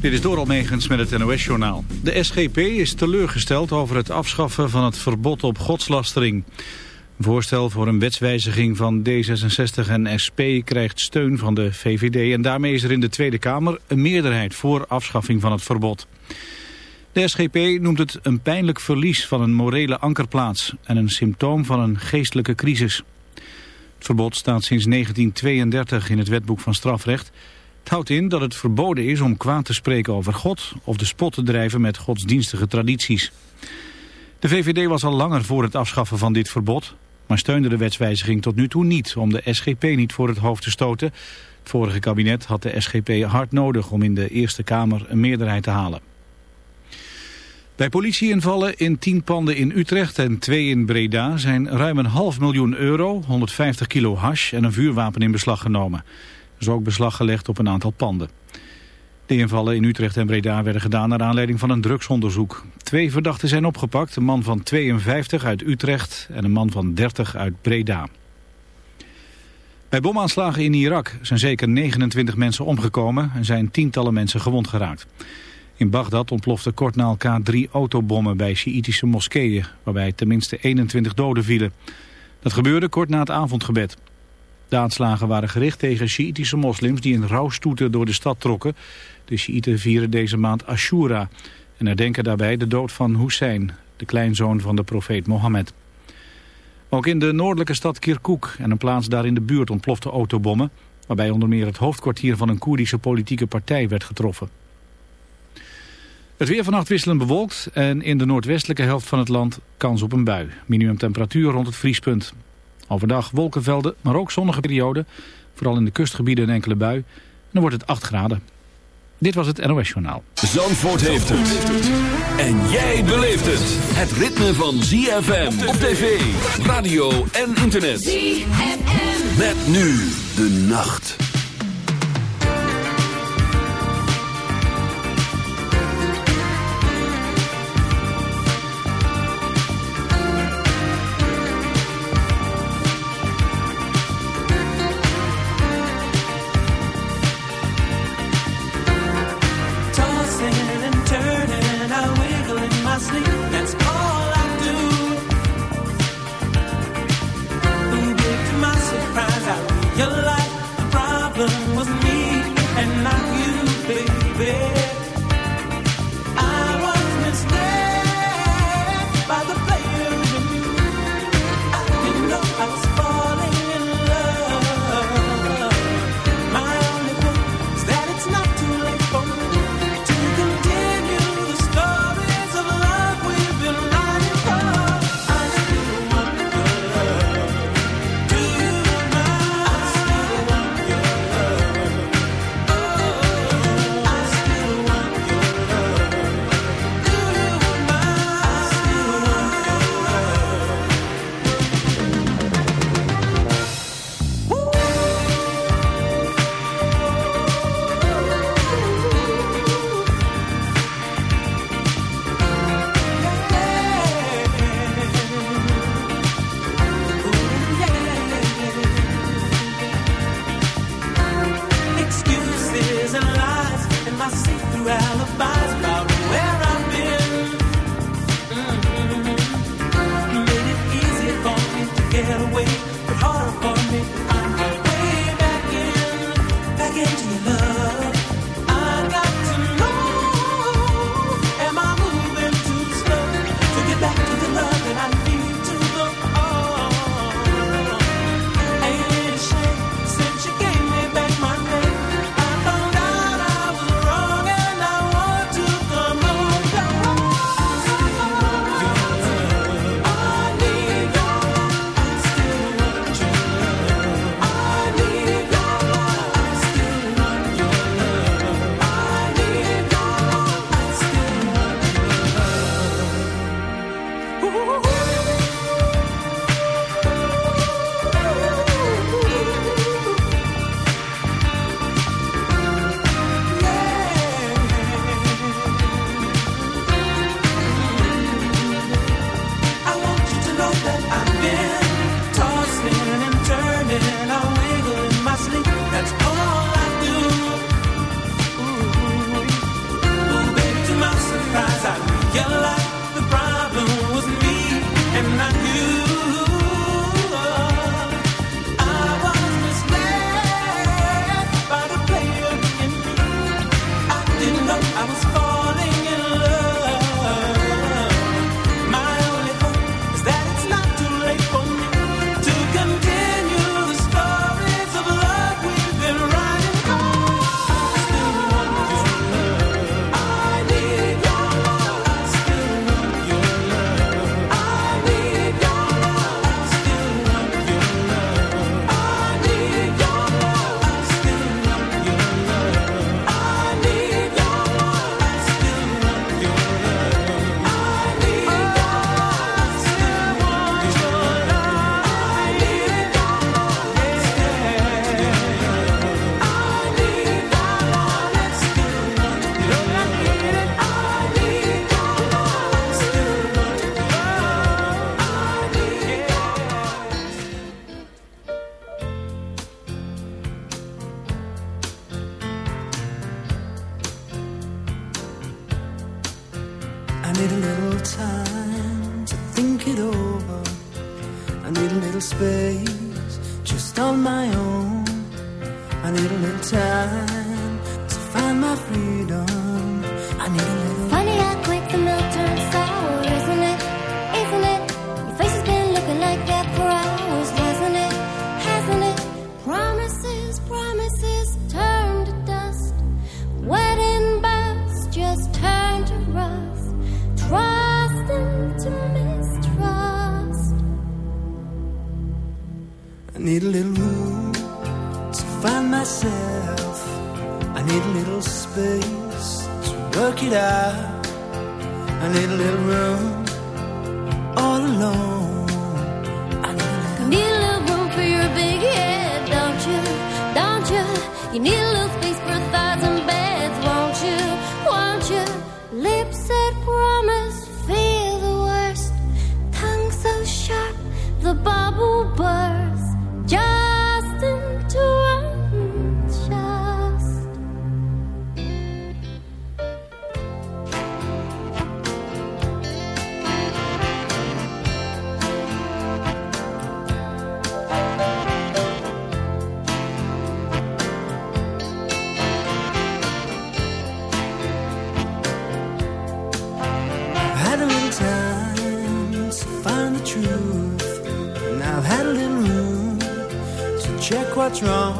Dit is Doral Megens met het NOS-journaal. De SGP is teleurgesteld over het afschaffen van het verbod op godslastering. Een voorstel voor een wetswijziging van D66 en SP krijgt steun van de VVD... en daarmee is er in de Tweede Kamer een meerderheid voor afschaffing van het verbod. De SGP noemt het een pijnlijk verlies van een morele ankerplaats... en een symptoom van een geestelijke crisis. Het verbod staat sinds 1932 in het wetboek van strafrecht... Houdt in dat het verboden is om kwaad te spreken over God of de spot te drijven met godsdienstige tradities. De VVD was al langer voor het afschaffen van dit verbod, maar steunde de wetswijziging tot nu toe niet om de SGP niet voor het hoofd te stoten. Het vorige kabinet had de SGP hard nodig om in de Eerste Kamer een meerderheid te halen. Bij politieinvallen in tien panden in Utrecht en twee in Breda zijn ruim een half miljoen euro, 150 kilo hash en een vuurwapen in beslag genomen is ook beslag gelegd op een aantal panden. De invallen in Utrecht en Breda werden gedaan naar aanleiding van een drugsonderzoek. Twee verdachten zijn opgepakt, een man van 52 uit Utrecht en een man van 30 uit Breda. Bij bomaanslagen in Irak zijn zeker 29 mensen omgekomen en zijn tientallen mensen gewond geraakt. In Bagdad ontplofte kort na elkaar drie autobommen bij Sjiitische moskeeën, waarbij tenminste 21 doden vielen. Dat gebeurde kort na het avondgebed. De waren gericht tegen Sjiitische moslims die in rouwstoeten door de stad trokken. De Sjiiten vieren deze maand Ashura en herdenken daarbij de dood van Hussein, de kleinzoon van de profeet Mohammed. Ook in de noordelijke stad Kirkuk en een plaats daar in de buurt ontplofte autobommen, waarbij onder meer het hoofdkwartier van een Koerdische politieke partij werd getroffen. Het weer vannacht wisselend bewolkt en in de noordwestelijke helft van het land kans op een bui. Minimumtemperatuur rond het vriespunt. Overdag wolkenvelden, maar ook zonnige perioden. Vooral in de kustgebieden een enkele bui. En dan wordt het 8 graden. Dit was het NOS Journaal. Zandvoort heeft het. En jij beleeft het. Het ritme van ZFM op tv, radio en internet. ZFM. Met nu de nacht. I see through alibis. What's wrong.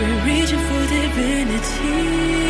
We're reaching for divinity.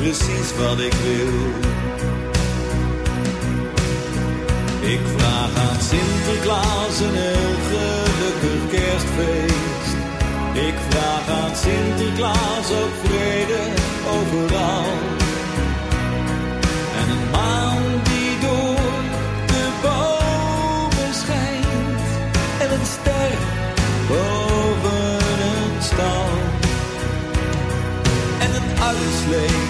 precies wat ik wil. Ik vraag aan Sinterklaas een heel gelukkig kerstfeest. Ik vraag aan Sinterklaas ook vrede overal. En een maan die door de bomen schijnt. En een ster boven een stal. En een uitsleep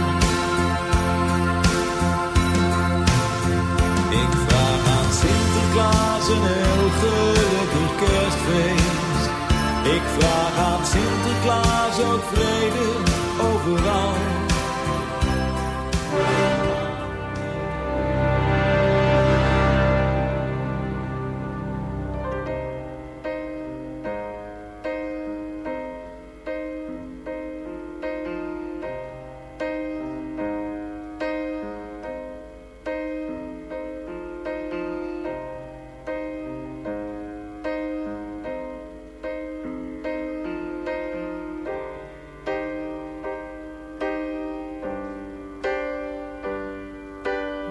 Ook vrede overal.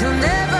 you'll never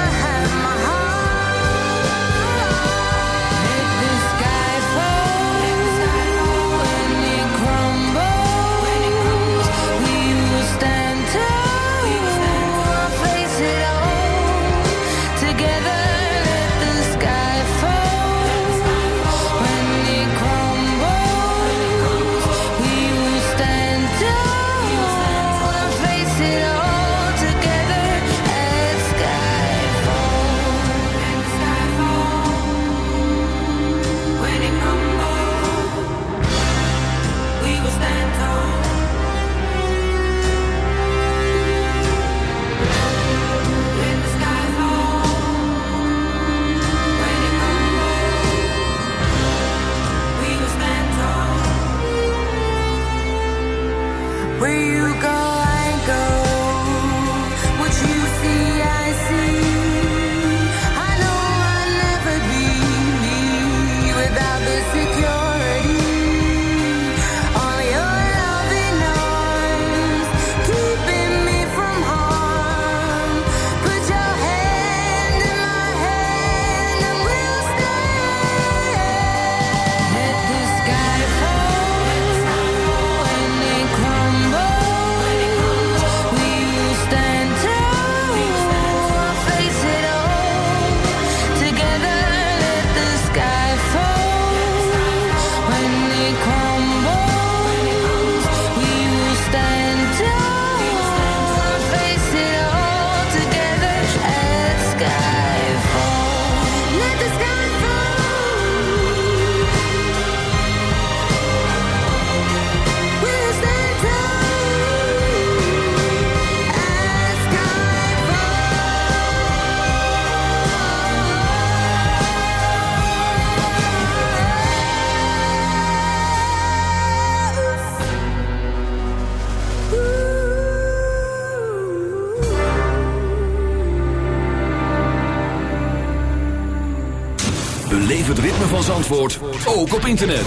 Zandvoort ook op internet.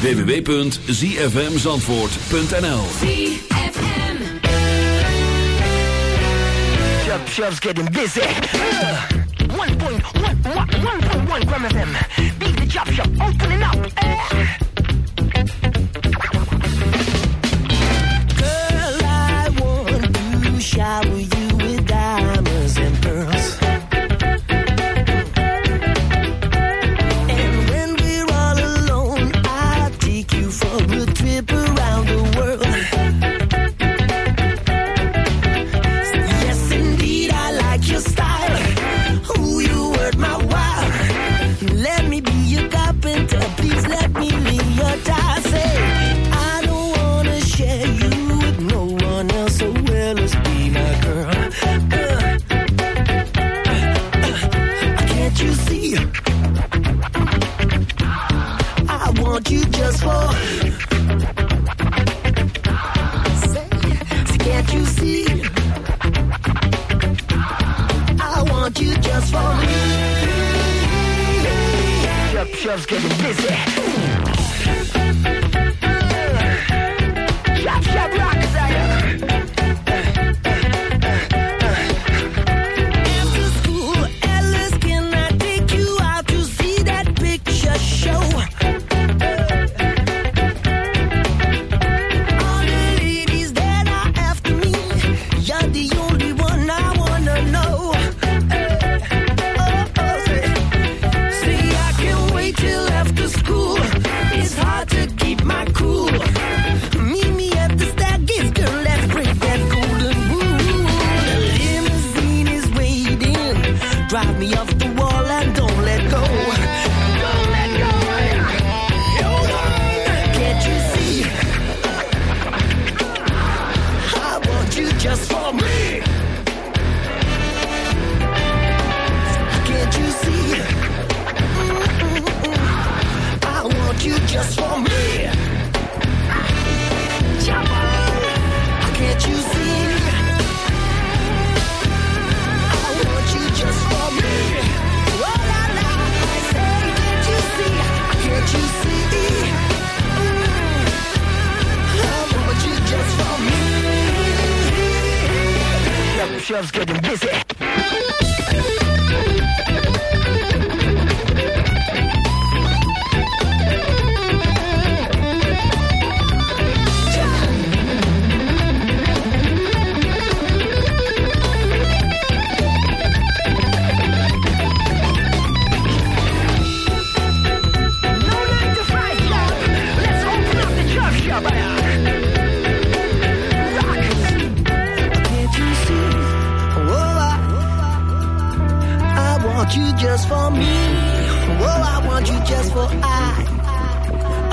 www.zfmzandvoort.nl ZFM Chub Chub's getting busy. 1.1 1.1 Gram FM the Chub opening up. Eh.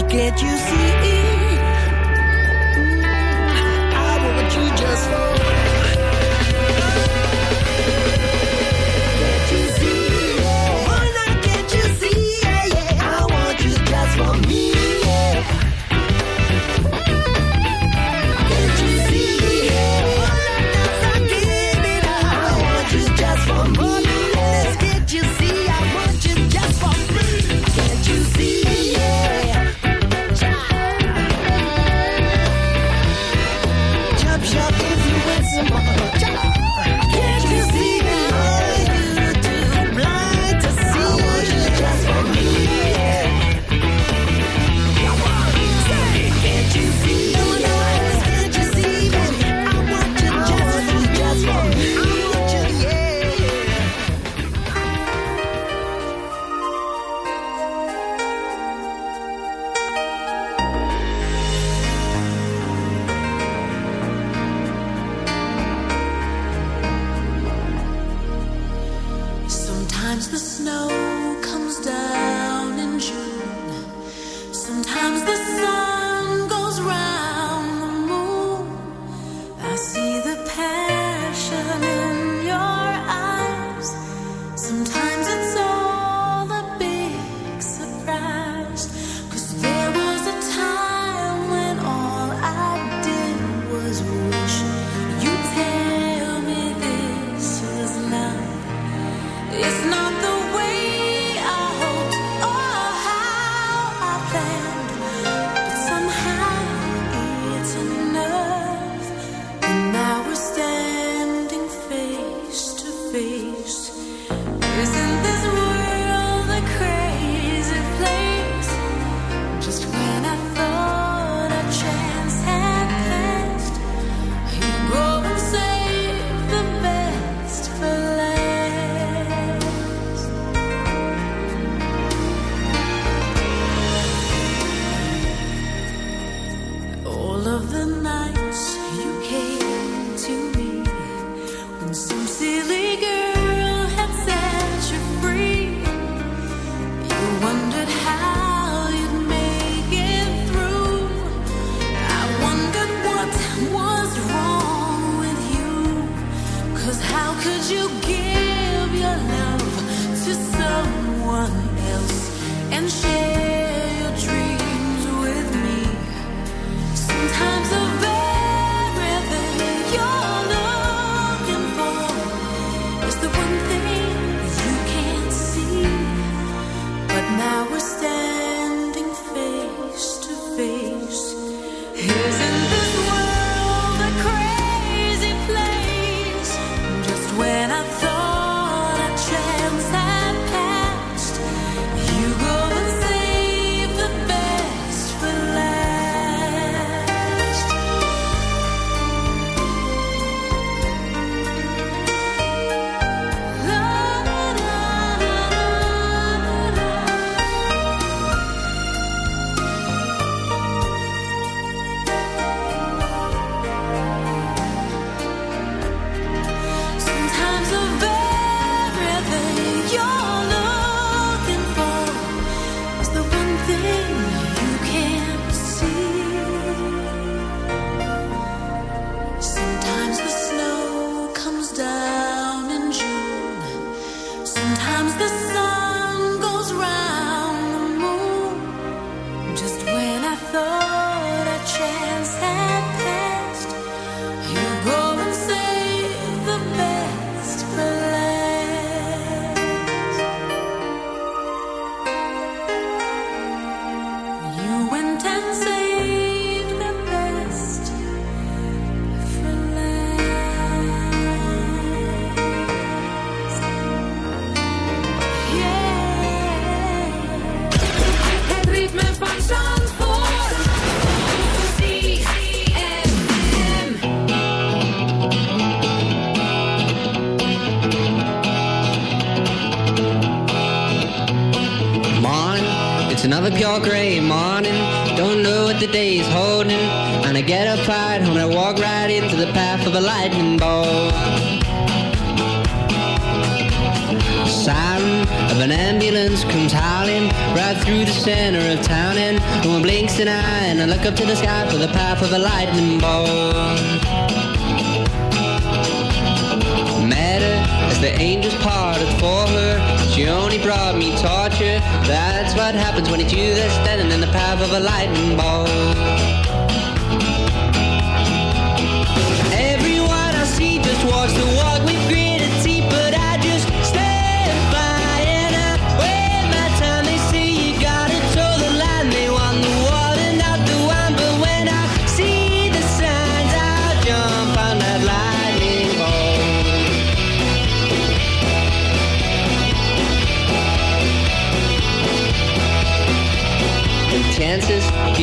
Can't you see?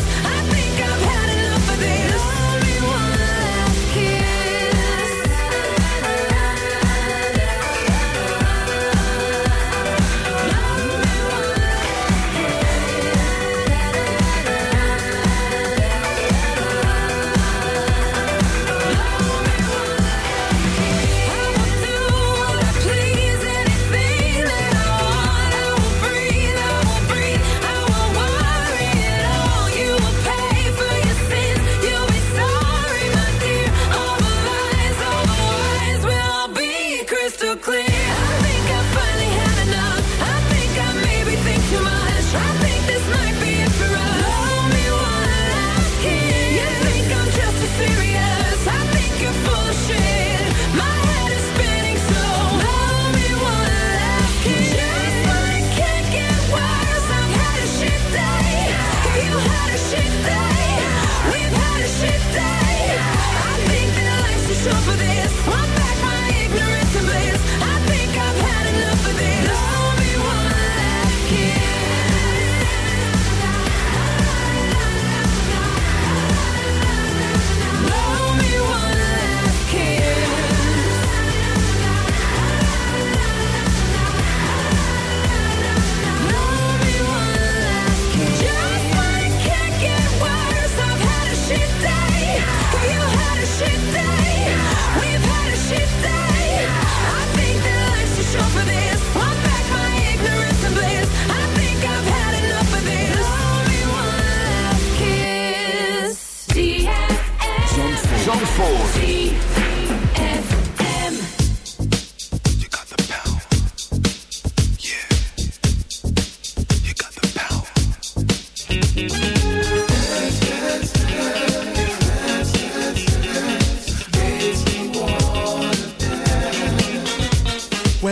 life.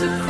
to cry.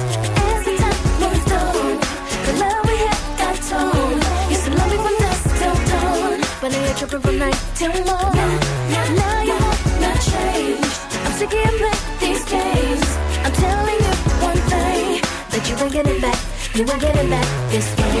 till morn. Now you wanna change. I'm sick of playing these games. I'm telling you one thing that you ain't getting back. You ain't getting back this game.